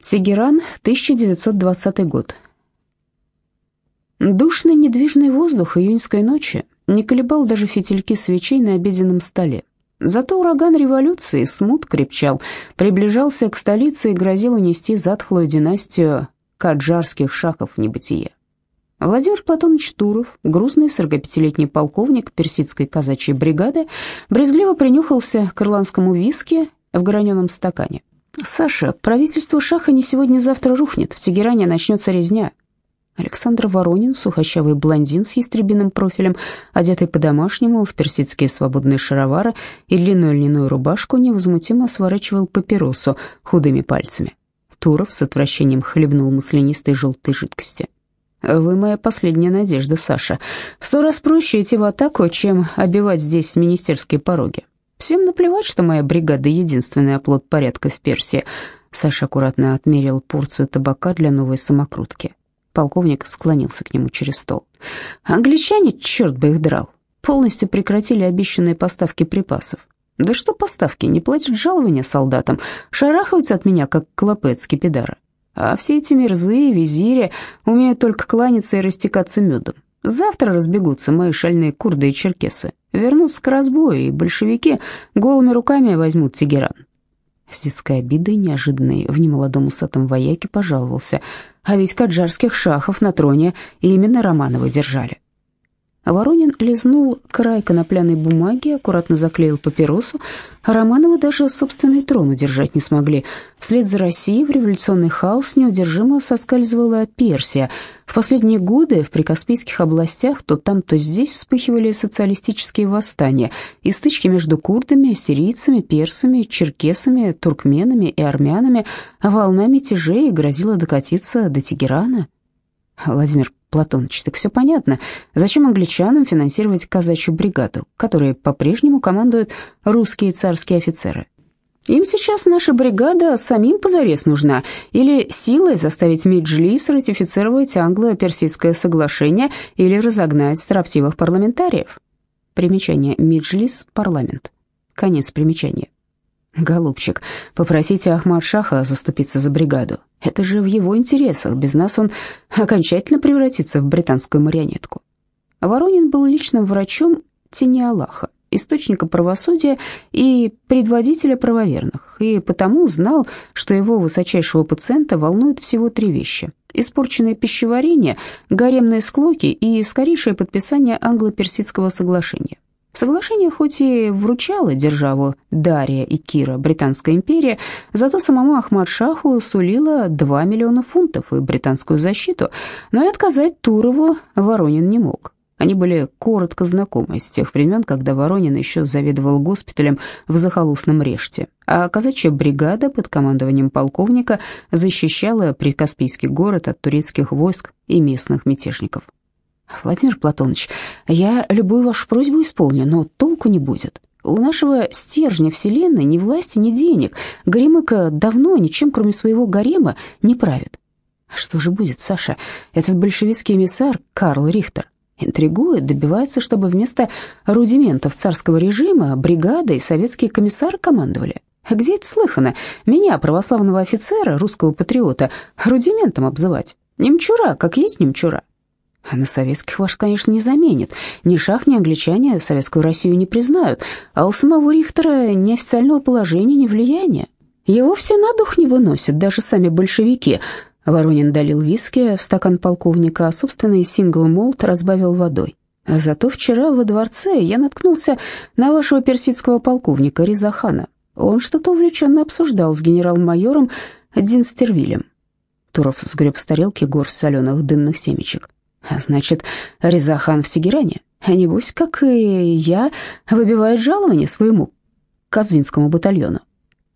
Тегеран, 1920 год. Душный недвижный воздух июньской ночи не колебал даже фитильки свечей на обеденном столе. Зато ураган революции смут крепчал, приближался к столице и грозил унести затхлую династию каджарских шахов в небытие. Владимир Платонович Туров, грузный 45-летний полковник персидской казачьей бригады, брезгливо принюхался к ирландскому виски в граненом стакане. «Саша, правительство Шаха не сегодня-завтра рухнет, в Тегеране начнется резня». Александр Воронин, сухощавый блондин с ястребиным профилем, одетый по-домашнему в персидские свободные шаровары и длинную льняную рубашку, невозмутимо сворачивал папиросу худыми пальцами. Туров с отвращением хлебнул маслянистой желтой жидкости. «Вы моя последняя надежда, Саша. В сто раз проще идти в атаку, чем обивать здесь министерские пороги. Всем наплевать, что моя бригада — единственный оплот порядка в Персии». Саша аккуратно отмерил порцию табака для новой самокрутки. Полковник склонился к нему через стол. «Англичане, черт бы их драл, полностью прекратили обещанные поставки припасов. Да что поставки, не платят жалования солдатам, шарахаются от меня, как клопы от. А все эти мерзы и визири умеют только кланяться и растекаться медом. Завтра разбегутся мои шальные курды и черкесы. Вернутся к разбою, и большевики голыми руками возьмут Тегеран. С детской обидой, неожиданной в немолодом усатом вояке, пожаловался. А ведь каджарских шахов на троне именно Романовы держали. Воронин лизнул край конопляной бумаги, аккуратно заклеил папиросу, Романовы даже собственный трон удержать не смогли. Вслед за Россией в революционный хаос неудержимо соскальзывала Персия. В последние годы в прикаспийских областях то там, то здесь вспыхивали социалистические восстания и стычки между курдами, сирийцами, персами, черкесами, туркменами и армянами, а волна мятежей грозила докатиться до Тегерана. Владимир Платоныч, так все понятно. Зачем англичанам финансировать казачью бригаду, которой по-прежнему командуют русские царские офицеры? Им сейчас наша бригада самим позарез нужна, или силой заставить Меджлис ратифицировать англо-персидское соглашение или разогнать строптивых парламентариев. Примечание Меджлис – парламент. Конец примечания. «Голубчик, попросите Ахмад-Шаха заступиться за бригаду. Это же в его интересах. Без нас он окончательно превратится в британскую марионетку». Воронин был личным врачом тени Аллаха, источника правосудия и предводителя правоверных, и потому знал, что его высочайшего пациента волнует всего три вещи – испорченное пищеварение, гаремные склоки и скорейшее подписание англо-персидского соглашения. Соглашение хоть и вручало державу Дария и Кира Британская империя, зато самому Ахмад-Шаху сулило 2 миллиона фунтов и британскую защиту, но и отказать Турову Воронин не мог. Они были коротко знакомы с тех времен, когда Воронин еще заведовал госпиталем в захолустном Реште, а казачья бригада под командованием полковника защищала Прикаспийский город от турецких войск и местных мятежников. Владимир Платонович, я любую вашу просьбу исполню, но толку не будет. У нашего стержня вселенной ни власти, ни денег. Горемыка давно ничем, кроме своего гарема, не правит. Что же будет, Саша? Этот большевистский эмиссар Карл Рихтер интригует, добивается, чтобы вместо рудиментов царского режима бригада и советские комиссары командовали. Где это слыхано? Меня, православного офицера, русского патриота, рудиментом обзывать? Немчура, как есть немчура. А на советских ваш, конечно, не заменит. Ни шах, ни англичане советскую Россию не признают, а у самого Рихтера ни официального положения, ни влияния. Его все на дух не выносят, даже сами большевики. Воронин долил виски в стакан полковника, а собственный сингл-молт разбавил водой. Зато вчера во дворце я наткнулся на вашего персидского полковника Ризахана. Он что-то увлеченно обсуждал с генерал-майором Динстервилем. Туров сгреб с тарелки горсть соленых дынных семечек. Значит, Резахан в Тегеране, а небось, как и я, выбивает жалование своему Казвинскому батальону.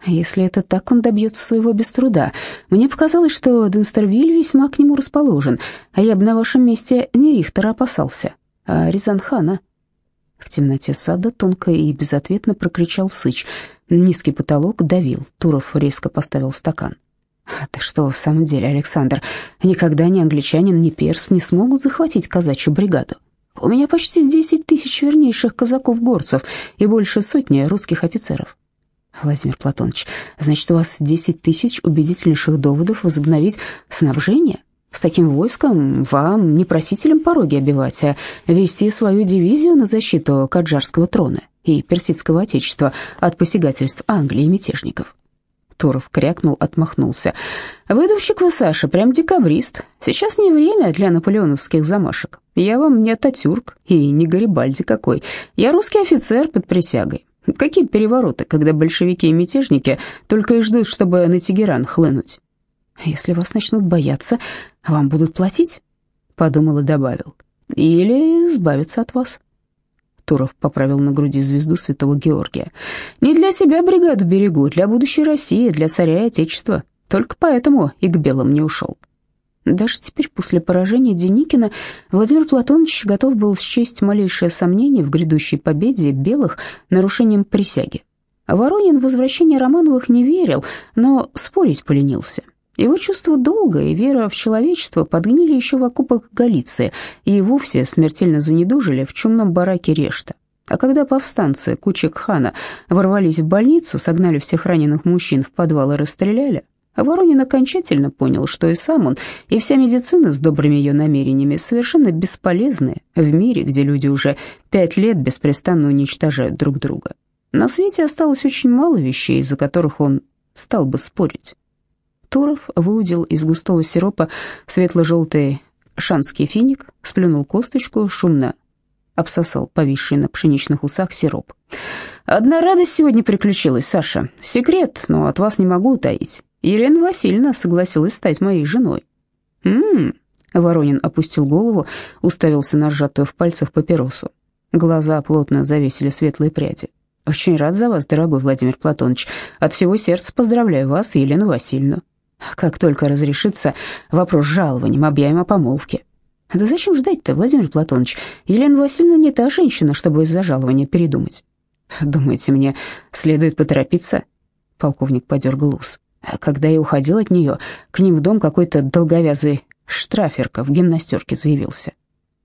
Если это так, он добьется своего без труда. Мне показалось, что Денстервиль весьма к нему расположен, а я бы на вашем месте не Рихтера опасался, а Рязанхана. В темноте сада тонко и безответно прокричал Сыч. Низкий потолок давил. Туров резко поставил стакан. «Ты что, в самом деле, Александр, никогда ни англичанин, ни перс не смогут захватить казачью бригаду? У меня почти десять тысяч вернейших казаков-горцев и больше сотни русских офицеров». Владимир Платонович, значит, у вас 10 тысяч убедительнейших доводов возобновить снабжение? С таким войском вам не просителям пороги обивать, а вести свою дивизию на защиту Каджарского трона и персидского отечества от посягательств Англии и мятежников. Туров крякнул, отмахнулся. «Выдумщик вы, Саша, прям декабрист. Сейчас не время для наполеоновских замашек. Я вам не Ататюрк и не Гарибальди какой. Я русский офицер под присягой. Какие перевороты, когда большевики и мятежники только и ждут, чтобы на Тегеран хлынуть? Если вас начнут бояться, вам будут платить?» Подумал и добавил. «Или избавиться от вас». Туров поправил на груди звезду святого Георгия. «Не для себя бригаду берегу, для будущей России, для царя и отечества. Только поэтому и к белым не ушел». Даже теперь, после поражения Деникина, Владимир Платонович готов был счесть малейшее сомнение в грядущей победе белых нарушением присяги. Воронин в возвращение Романовых не верил, но спорить поленился. Его чувство долга и вера в человечество подгнили еще в окопах Галиции и вовсе смертельно занедужили в чумном бараке Решта. А когда повстанцы Кучек-хана ворвались в больницу, согнали всех раненых мужчин в подвал и расстреляли, Воронин окончательно понял, что и сам он, и вся медицина с добрыми ее намерениями совершенно бесполезны в мире, где люди уже пять лет беспрестанно уничтожают друг друга. На свете осталось очень мало вещей, из-за которых он стал бы спорить. Туров выудил из густого сиропа светло-желтый шанский финик, сплюнул косточку, шумно обсосал повисший на пшеничных усах сироп. «Одна радость сегодня приключилась, Саша. Секрет, но от вас не могу утаить. Елена Васильевна согласилась стать моей женой». «М-м-м», Воронин опустил голову, уставился на сжатую в пальцах папиросу. Глаза плотно завесили светлые пряди. «Очень рад за вас, дорогой Владимир Платонович. От всего сердца поздравляю вас и Елену Васильевну. Как только разрешится вопрос с жалованием, объявим о помолвке. Да зачем ждать-то, Владимир Платонович? Елена Васильевна не та женщина, чтобы из-за жалования передумать. Думаете, мне следует поторопиться? Полковник подергал ус. Когда я уходил от нее, к ним в дом какой-то долговязый штраферка в гимнастерке заявился.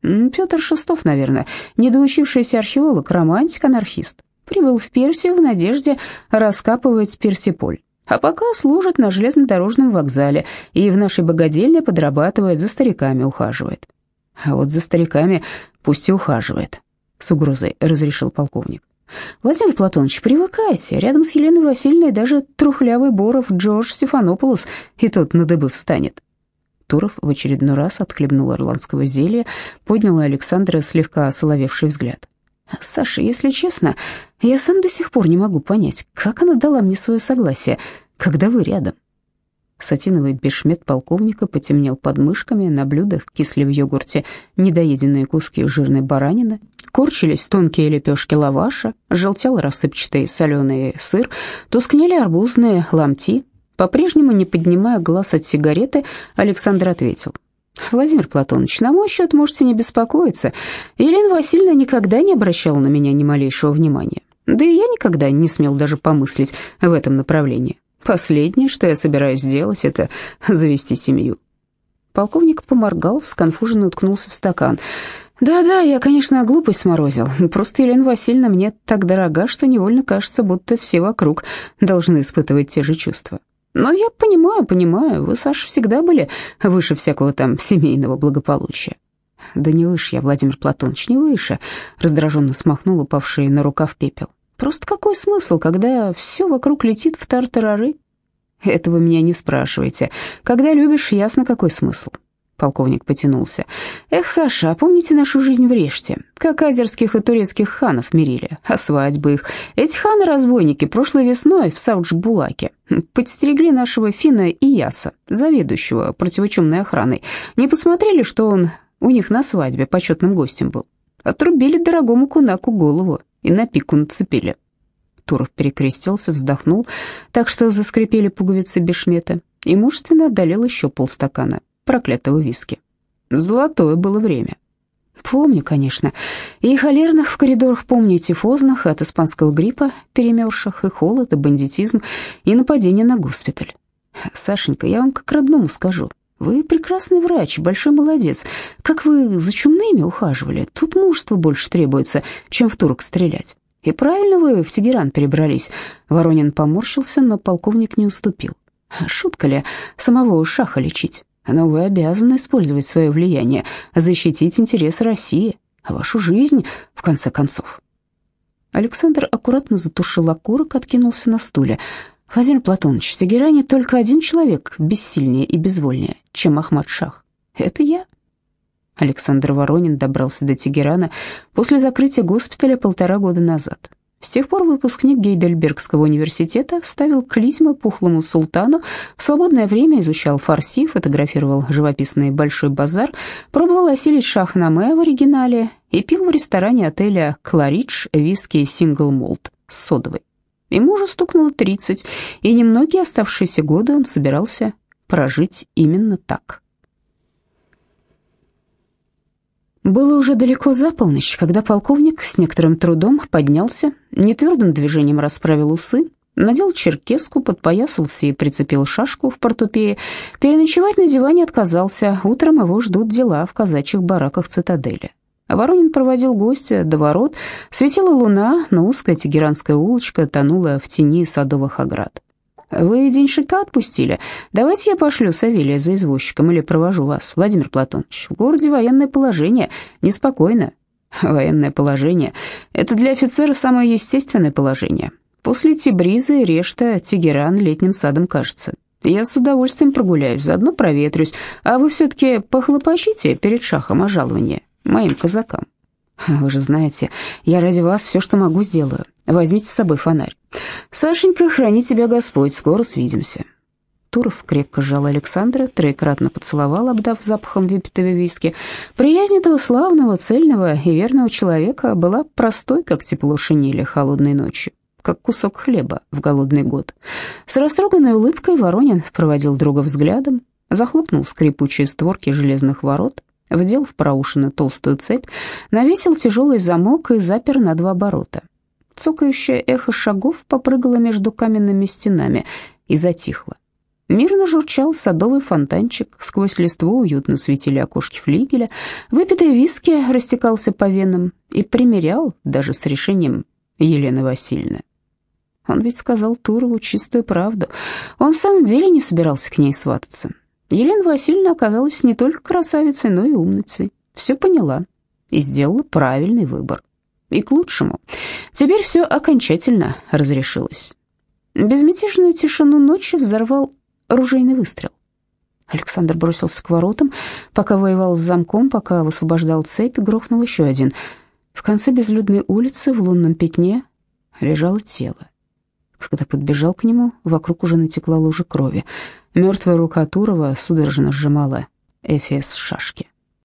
Петр Шестов, наверное, недоучившийся археолог, романтик, анархист. Прибыл в Персию в надежде раскапывать Персиполь. А пока служит на железнодорожном вокзале и в нашей богадельне подрабатывает, за стариками ухаживает. А вот за стариками пусть и ухаживает, с угрозой разрешил полковник. Владимир Платонович, привыкайте, рядом с Еленой Васильевной даже трухлявый Боров Джордж Стефанополос и тот на дыбы встанет. Туров в очередной раз отхлебнул ирландского зелья, поднял Александра слегка соловевший взгляд. Саша, если честно, я сам до сих пор не могу понять, как она дала мне свое согласие, когда вы рядом. Сатиновый бешмет полковника потемнел под мышками, на блюдах кисли в йогурте недоеденные куски жирной баранины, корчились тонкие лепешки лаваша, желтел рассыпчатый соленый сыр, тускнели арбузные ломти. По-прежнему, не поднимая глаз от сигареты, Александр ответил — Владимир Платонович, на мой счет можете не беспокоиться. Елена Васильевна никогда не обращала на меня ни малейшего внимания. Да и я никогда не смел даже помыслить в этом направлении. Последнее, что я собираюсь сделать, это завести семью. Полковник поморгал, сконфуженно уткнулся в стакан. «Да-да, я, конечно, глупость сморозил. Просто Елена Васильевна мне так дорога, что невольно кажется, будто все вокруг должны испытывать те же чувства. Но я понимаю, понимаю, вы, Саша, всегда были выше всякого там семейного благополучия. Да не выше я, Владимир Платонович, не выше, раздраженно смахнул упавший на рукав пепел. Просто какой смысл, когда все вокруг летит в тартарары? Этого меня не спрашивайте. Когда любишь, ясно, какой смысл. Полковник потянулся. «Эх, Саша, а помните нашу жизнь в Реште? Как азерских и турецких ханов мирили, а свадьбы их? Эти ханы-разбойники прошлой весной в Саудж-Булаке подстерегли нашего Фина Ияса, заведующего противочумной охраной. Не посмотрели, что он у них на свадьбе почетным гостем был? Отрубили дорогому кунаку голову и на пику нацепили». Туров перекрестился, вздохнул, так что заскрипели пуговицы бешмета, и мужественно одолел еще полстакана проклятого виски. Золотое было время. Помню, конечно. И холерных в коридорах помню, и тифозных, от испанского гриппа перемерзших, и холод, и бандитизм, и нападение на госпиталь. Сашенька, я вам как родному скажу. Вы прекрасный врач, большой молодец. Как вы за чумными ухаживали? Тут мужество больше требуется, чем в турок стрелять. И правильно вы в Тегеран перебрались. Воронин поморщился, но полковник не уступил. Шутка ли самого шаха лечить? Но вы обязаны использовать свое влияние, защитить интересы России, а вашу жизнь, в конце концов. Александр аккуратно затушил окурок, откинулся на стуле. Владимир Платонович, в Тегеране только один человек бессильнее и безвольнее, чем Ахмад Шах. Это я. Александр Воронин добрался до Тегерана после закрытия госпиталя полтора года назад. С тех пор выпускник Гейдельбергского университета ставил клизмы пухлому султану, в свободное время изучал фарси, фотографировал живописный Большой базар, пробовал осилить шахнаме в оригинале и пил в ресторане отеля «Кларидж» виски «Сингл Молт» с содовой. Ему уже стукнуло 30, и немногие оставшиеся годы он собирался прожить именно так. Было уже далеко за полночь, когда полковник с некоторым трудом поднялся, нетвердым движением расправил усы, надел черкеску, подпоясался и прицепил шашку в портупее. Переночевать на диване отказался, утром его ждут дела в казачьих бараках цитадели. Воронин проводил гостя до ворот, светила луна, но узкая тегеранская улочка тонула в тени садовых оград. Вы деньшика отпустили? Давайте я пошлю Савелия за извозчиком или провожу вас, Владимир Платонович. В городе военное положение, неспокойно. Военное положение — это для офицера самое естественное положение. После Тибриза и Решта Тегеран летним садом кажется. Я с удовольствием прогуляюсь, заодно проветрюсь, а вы все-таки похлопочите перед шахом о жаловании моим казакам. Вы же знаете, я ради вас все, что могу, сделаю. Возьмите с собой фонарь. Сашенька, храни тебя Господь, скоро свидимся. Туров крепко сжал Александра, троекратно поцеловал, обдав запахом выпитого виски. Приязнь этого славного, цельного и верного человека была простой, как тепло шинели холодной ночью, как кусок хлеба в голодный год. С растроганной улыбкой Воронин проводил друга взглядом, захлопнул скрипучие створки железных ворот, вдел в проушины толстую цепь, навесил тяжелый замок и запер на два оборота. Цокающее эхо шагов попрыгало между каменными стенами и затихло. Мирно журчал садовый фонтанчик, сквозь листву уютно светили окошки флигеля, выпитый виски растекался по венам и примерял даже с решением Елены Васильевны. Он ведь сказал Турову чистую правду. Он в самом деле не собирался к ней свататься. Елена Васильевна оказалась не только красавицей, но и умницей. Все поняла и сделала правильный выбор и к лучшему. Теперь все окончательно разрешилось. Безмятежную тишину ночи взорвал ружейный выстрел. Александр бросился к воротам, пока воевал с замком, пока высвобождал цепь, грохнул еще один. В конце безлюдной улицы в лунном пятне лежало тело. Когда подбежал к нему, вокруг уже натекла лужа крови. Мертвая рука Турова судорожно сжимала эфес шашки.